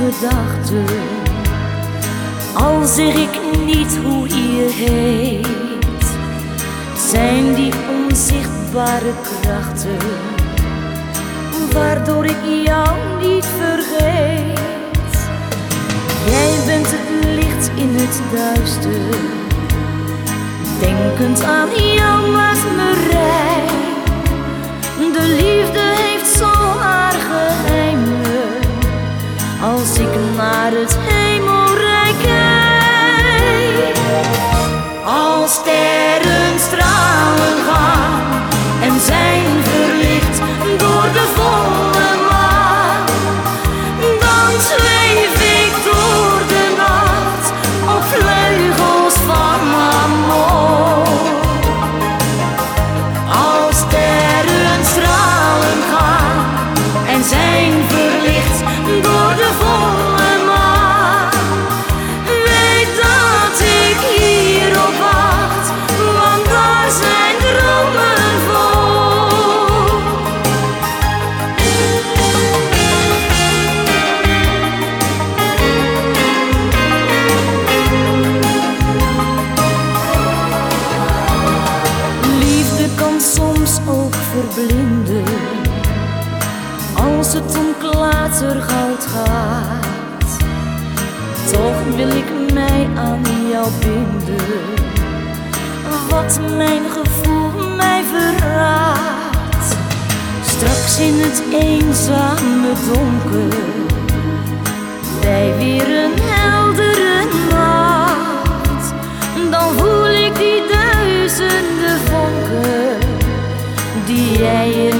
gedachten. Al zeg ik niet hoe je heet, zijn die onzichtbare krachten waardoor ik jou niet vergeet. Jij bent het licht in het duister, denkend aan jou als ik naar het hemelrijk kijk. Als als het om klatergoud gaat. Toch wil ik mij aan jou binden, wat mijn gevoel mij verraadt. Straks in het eenzame donker, bij weer een Yeah.